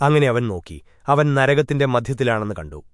അങ്ങനെ അവൻ നോക്കി. അവൻ നരകത്തിന്റെ മധ്യത്തിലാണെന്ന് കണ്ടു.